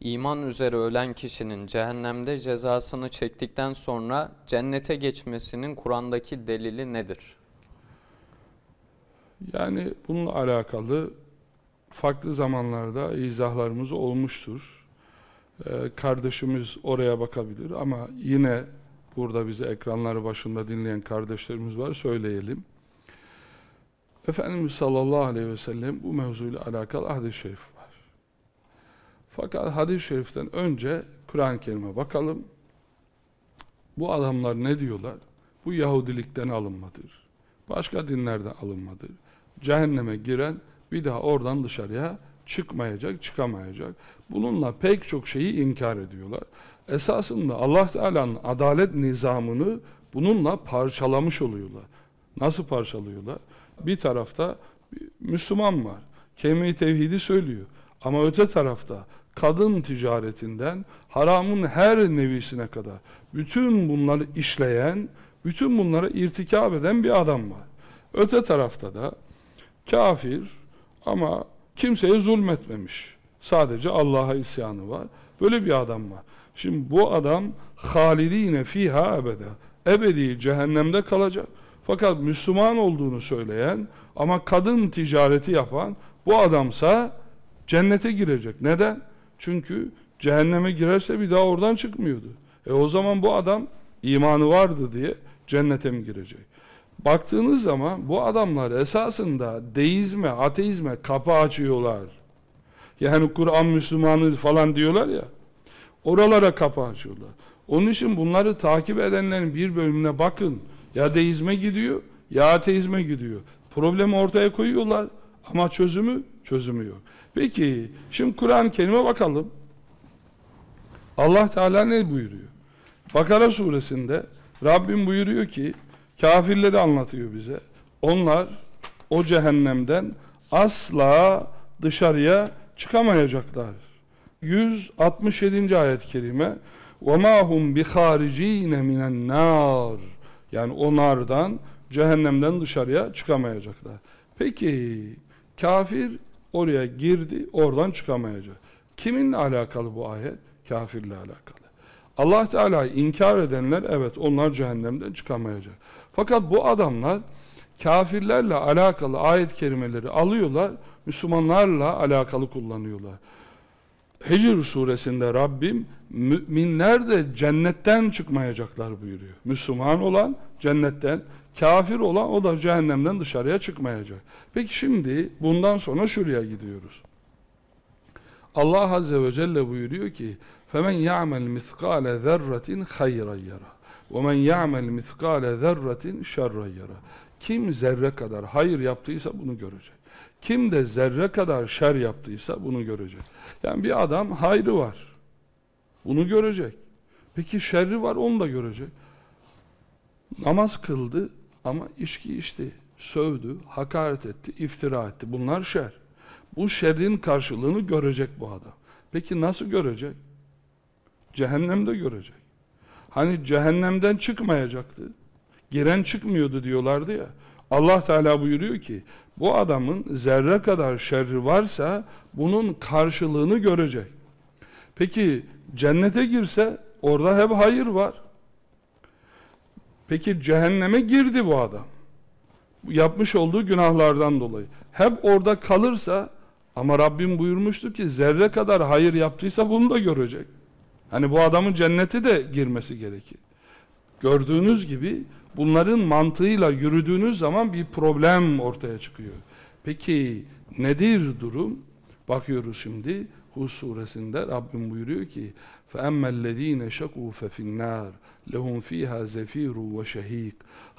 İman üzere ölen kişinin cehennemde cezasını çektikten sonra cennete geçmesinin Kur'an'daki delili nedir? Yani bununla alakalı farklı zamanlarda izahlarımız olmuştur. Ee, kardeşimiz oraya bakabilir ama yine burada bize ekranları başında dinleyen kardeşlerimiz var söyleyelim. Efendimiz sallallahu aleyhi ve sellem bu mevzuyla alakalı hadis-i şerif var. Fakat hadis-i şeriften önce Kur'an-ı Kerim'e bakalım. Bu adamlar ne diyorlar? Bu Yahudilikten alınmadır. Başka dinlerden alınmadır. Cehenneme giren bir daha oradan dışarıya çıkmayacak, çıkamayacak. Bununla pek çok şeyi inkar ediyorlar. Esasında Allah Teala'nın adalet nizamını bununla parçalamış oluyorlar. Nasıl parçalıyorlar? Bir tarafta Müslüman var. Kelime-i tevhidi söylüyor. Ama öte tarafta kadın ticaretinden haramın her nevisine kadar bütün bunları işleyen, bütün bunları irtikab eden bir adam var. Öte tarafta da kafir ama kimseye zulmetmemiş. Sadece Allah'a isyanı var. Böyle bir adam var. Şimdi bu adam halidine fiha ebede. Ebedi cehennemde kalacak. Fakat Müslüman olduğunu söyleyen ama kadın ticareti yapan bu adamsa cennete girecek. Neden? Çünkü cehenneme girerse bir daha oradan çıkmıyordu. E o zaman bu adam imanı vardı diye cennete mi girecek? Baktığınız zaman bu adamlar esasında deizme, ateizme kapı açıyorlar. Yani Kur'an Müslümanı falan diyorlar ya. Oralara kapı açıyorlar. Onun için bunları takip edenlerin bir bölümüne bakın. Ya deizme gidiyor ya ateizme gidiyor. Problemi ortaya koyuyorlar ama çözümü çözümü yok. Peki şimdi Kur'an-ı Kerim'e bakalım. Allah Teala ne buyuruyor? Bakara suresinde Rabbim buyuruyor ki kafirleri anlatıyor bize. Onlar o cehennemden asla dışarıya çıkamayacaklar. 167. ayet-i kerime وَمَا هُمْ بِخَارِج۪ينَ مِنَ النَّارِ Yani o nardan, cehennemden dışarıya çıkamayacaklar. Peki, kafir oraya girdi, oradan çıkamayacak. Kiminle alakalı bu ayet? Kafirle alakalı. Allah Teala'yı inkar edenler, evet onlar cehennemden çıkamayacak. Fakat bu adamlar kafirlerle alakalı ayet kelimeleri alıyorlar, Müslümanlarla alakalı kullanıyorlar. Hicr suresinde Rabbim müminler de cennetten çıkmayacaklar buyuruyor. Müslüman olan cennetten, kafir olan o da cehennemden dışarıya çıkmayacak. Peki şimdi bundan sonra şuraya gidiyoruz. Allah Azze ve Celle buyuruyor ki فَمَنْ يَعْمَلْ مِثْقَالَ ذَرَّةٍ خَيْرًا يَرَى وَمَنْ يَعْمَلْ مِثْقَالَ ذَرَّةٍ شَرًّا يَرَى Kim zerre kadar hayır yaptıysa bunu görecek. Kim de zerre kadar şer yaptıysa bunu görecek. Yani bir adam hayrı var. Bunu görecek. Peki şerri var onu da görecek. Namaz kıldı ama içki içti, sövdü, hakaret etti, iftira etti. Bunlar şer. Bu şerrin karşılığını görecek bu adam. Peki nasıl görecek? Cehennemde görecek. Hani cehennemden çıkmayacaktı. Giren çıkmıyordu diyorlardı ya. Allah Teala buyuruyor ki bu adamın zerre kadar şerri varsa bunun karşılığını görecek. Peki cennete girse orada hep hayır var. Peki cehenneme girdi bu adam. Yapmış olduğu günahlardan dolayı. Hep orada kalırsa ama Rabbim buyurmuştu ki zerre kadar hayır yaptıysa bunu da görecek. Hani bu adamın cennete de girmesi gerekir. Gördüğünüz gibi bunların mantığıyla yürüdüğünüz zaman bir problem ortaya çıkıyor. Peki nedir durum? Bakıyoruz şimdi Hud suresinde Rabbim buyuruyor ki فَأَمَّا الَّذ۪ينَ شَقُوا فَفِي النَّارِ لَهُمْ ف۪يهَا زَف۪يرٌ وَشَه۪يقٌ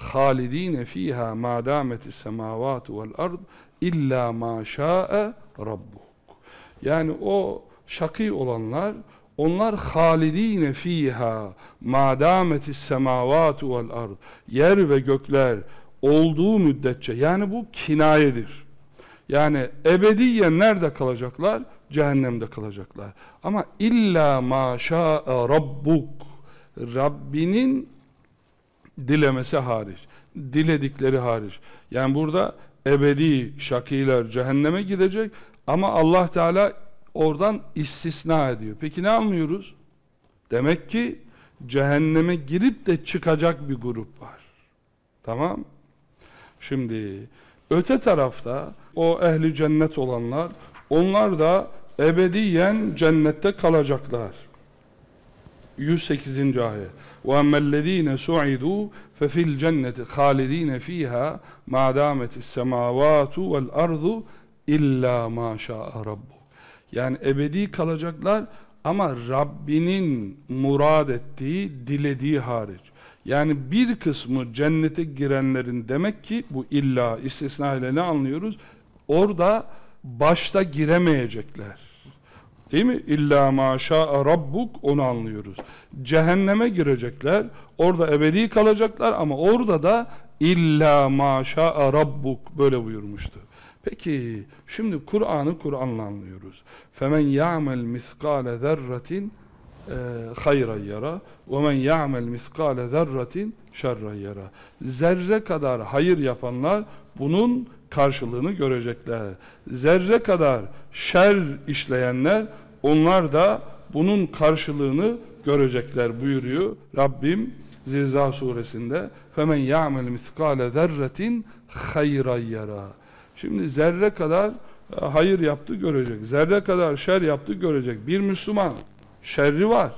خَالِد۪ينَ ف۪يهَا مَا دَامَتِ السَّمَاوَاتُ وَالْأَرْضِ اِلَّا مَا شَاءَ رَبُّكُ Yani o şakî olanlar onlar halidine fiha madametis semavatu vel ard. Yer ve gökler olduğu müddetçe yani bu kinayedir. Yani ebediyen nerede kalacaklar? Cehennemde kalacaklar. Ama illa ma şa'a rabbuk. Rabbinin dilemesi hariç. Diledikleri hariç. Yani burada ebedi şakiler cehenneme gidecek ama Allah Teala oradan istisna ediyor. Peki ne anlıyoruz? Demek ki cehenneme girip de çıkacak bir grup var. Tamam? Şimdi öte tarafta o ehli cennet olanlar onlar da ebediyen cennette kalacaklar. 108. ayet. وَاَمَّا الَّذ۪ينَ سُعِدُوا فَفِي الْجَنَّةِ خَالِد۪ينَ ف۪يهَا مَا دَامَتِ السَّمَاوَاتُ وَالْأَرْضُ اِلَّا مَا شَاءَ رَبُّ yani ebedi kalacaklar ama Rabbinin murad ettiği, dilediği hariç. Yani bir kısmı cennete girenlerin demek ki bu illa istisna ile ne anlıyoruz? Orada başta giremeyecekler. Değil mi? İlla maşa rabbuk onu anlıyoruz. Cehenneme girecekler. Orada ebedi kalacaklar ama orada da illa maşa rabbuk böyle buyurmuştu. Peki şimdi Kur'an'ı Kur'an'la anlıyoruz. Femen ya'mel miskale zerratin hayran yara ve men ya'mel miskale zerratin şerran yara. Zerre kadar hayır yapanlar bunun karşılığını görecekler. Zerre kadar şer işleyenler onlar da bunun karşılığını görecekler buyuruyor Rabbim Zilzal suresinde. Femen ya'mel miskale zerretin hayran yara. Şimdi zerre kadar e, hayır yaptı görecek. Zerre kadar şer yaptı görecek. Bir Müslüman şerri var.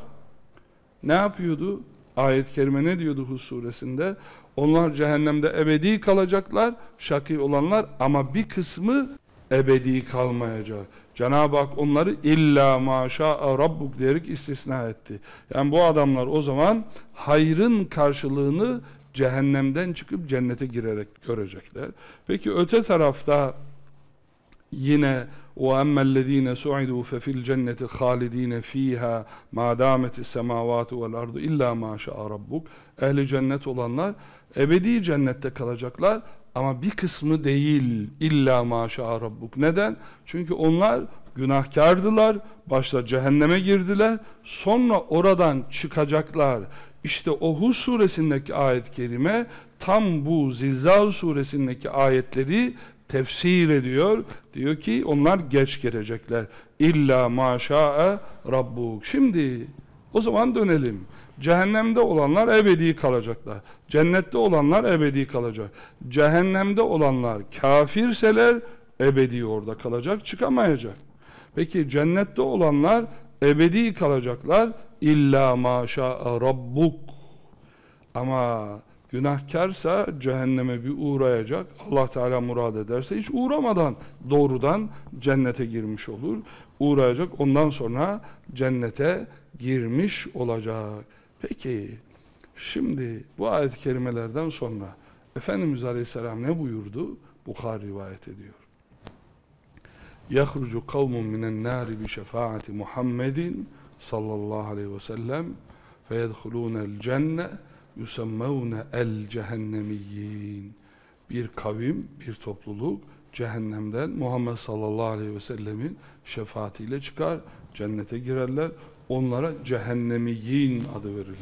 Ne yapıyordu? Ayet-i kerime ne diyordu Hud suresinde? Onlar cehennemde ebedi kalacaklar, şakî olanlar ama bir kısmı ebedi kalmayacak. Cenab-ı Hak onları illa maşa rabbuk diyerek istisna etti. Yani bu adamlar o zaman hayrın karşılığını cehennemden çıkıp cennete girerek görecekler. Peki öte tarafta yine o emmellezine su'idu fe fil cenneti halidine fiha ma dametis semavatu vel ardu illa ma şa'a. Ehli cennet olanlar ebedi cennette kalacaklar ama bir kısmı değil illa ma şa'a. Neden? Çünkü onlar günahkardılar, başta cehenneme girdiler, sonra oradan çıkacaklar. İşte o Hud suresindeki ayet-i kerime tam bu Zilzal suresindeki ayetleri tefsir ediyor. Diyor ki onlar geç gelecekler. İlla maşa'e rabbuk. Şimdi o zaman dönelim. Cehennemde olanlar ebedi kalacaklar. Cennette olanlar ebedi kalacak. Cehennemde olanlar kafirseler ebedi orada kalacak, çıkamayacak. Peki cennette olanlar ebedi kalacaklar. İlla maşa rabbuk. Ama günahkarsa cehenneme bir uğrayacak. Allah Teala murad ederse hiç uğramadan doğrudan cennete girmiş olur. Uğrayacak. Ondan sonra cennete girmiş olacak. Peki şimdi bu ayet-i kerimelerden sonra Efendimiz Aleyhisselam ne buyurdu? Bukhari rivayet ediyor. يَخْرُجُ قَوْمٌ مِنَ النَّارِ بِشَفَاعَةِ مُحَمَّدٍ sallallahu aleyhi ve sellem فَيَدْخُلُونَ الْجَنَّةِ يُسَمَّوْنَ الْجَهَنَّمِيِّينَ Bir kavim, bir topluluk cehennemden Muhammed sallallahu aleyhi ve sellemin şefaatiyle çıkar, cennete girerler. Onlara cehennemiyin adı verilir.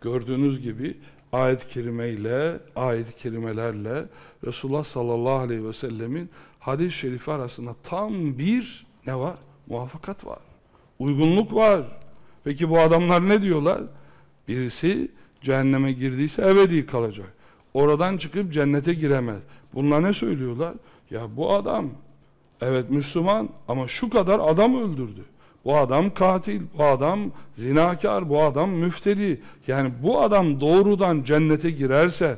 Gördüğünüz gibi ayet-i kerime ayet-i kerimelerle Resulullah sallallahu aleyhi ve sellemin hadis-i şerifi arasında tam bir ne var? Muvaffakat var. Uygunluk var. Peki bu adamlar ne diyorlar? Birisi cehenneme girdiyse ebedi kalacak. Oradan çıkıp cennete giremez. Bunlar ne söylüyorlar? Ya bu adam evet Müslüman ama şu kadar adam öldürdü. Bu adam katil, bu adam zinakar, bu adam müfteri. Yani bu adam doğrudan cennete girerse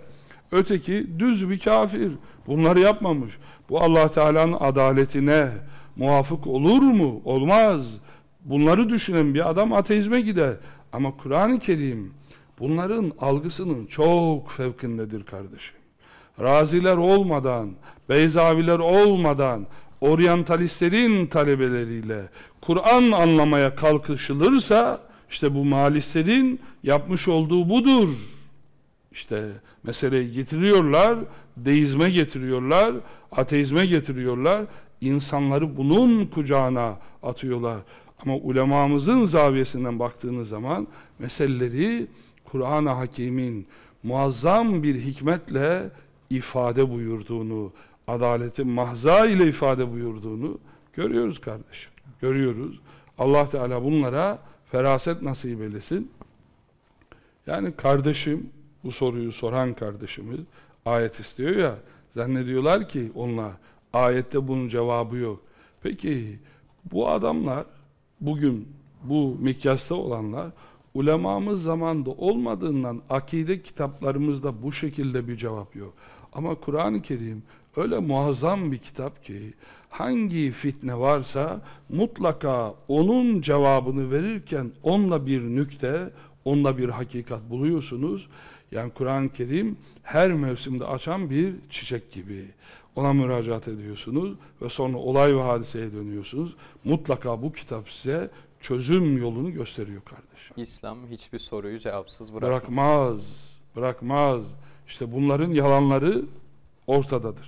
öteki düz bir kafir. Bunları yapmamış. Bu Allah Teala'nın adaletine muvafık olur mu? Olmaz. Bunları düşünen bir adam ateizme gider. Ama Kur'an-ı Kerim bunların algısının çok fevkindedir kardeşim. Raziler olmadan, Beyzaviler olmadan, oryantalistlerin talebeleriyle Kur'an anlamaya kalkışılırsa işte bu malistlerin yapmış olduğu budur. İşte meseleyi getiriyorlar, deizme getiriyorlar, ateizme getiriyorlar, insanları bunun kucağına atıyorlar. Ama ulemamızın zaviyesinden baktığınız zaman meseleleri Kur'an-ı Hakim'in muazzam bir hikmetle ifade buyurduğunu, adaletin mahza ile ifade buyurduğunu görüyoruz kardeşim. görüyoruz. Allah Teala bunlara feraset nasip eylesin. Yani kardeşim, bu soruyu soran kardeşimiz ayet istiyor ya, zannediyorlar ki onlar ayette bunun cevabı yok. Peki bu adamlar bugün bu mikyasta olanlar ulemamız zamanda olmadığından akide kitaplarımızda bu şekilde bir cevap yok. Ama Kur'an-ı Kerim öyle muazzam bir kitap ki hangi fitne varsa mutlaka onun cevabını verirken onunla bir nükte, onunla bir hakikat buluyorsunuz. Yani Kur'an-ı Kerim her mevsimde açan bir çiçek gibi. Ona müracaat ediyorsunuz ve sonra olay ve hadiseye dönüyorsunuz. Mutlaka bu kitap size çözüm yolunu gösteriyor kardeşim. İslam hiçbir soruyu cevapsız bırakmaz. Bırakmaz, bırakmaz. İşte bunların yalanları ortadadır.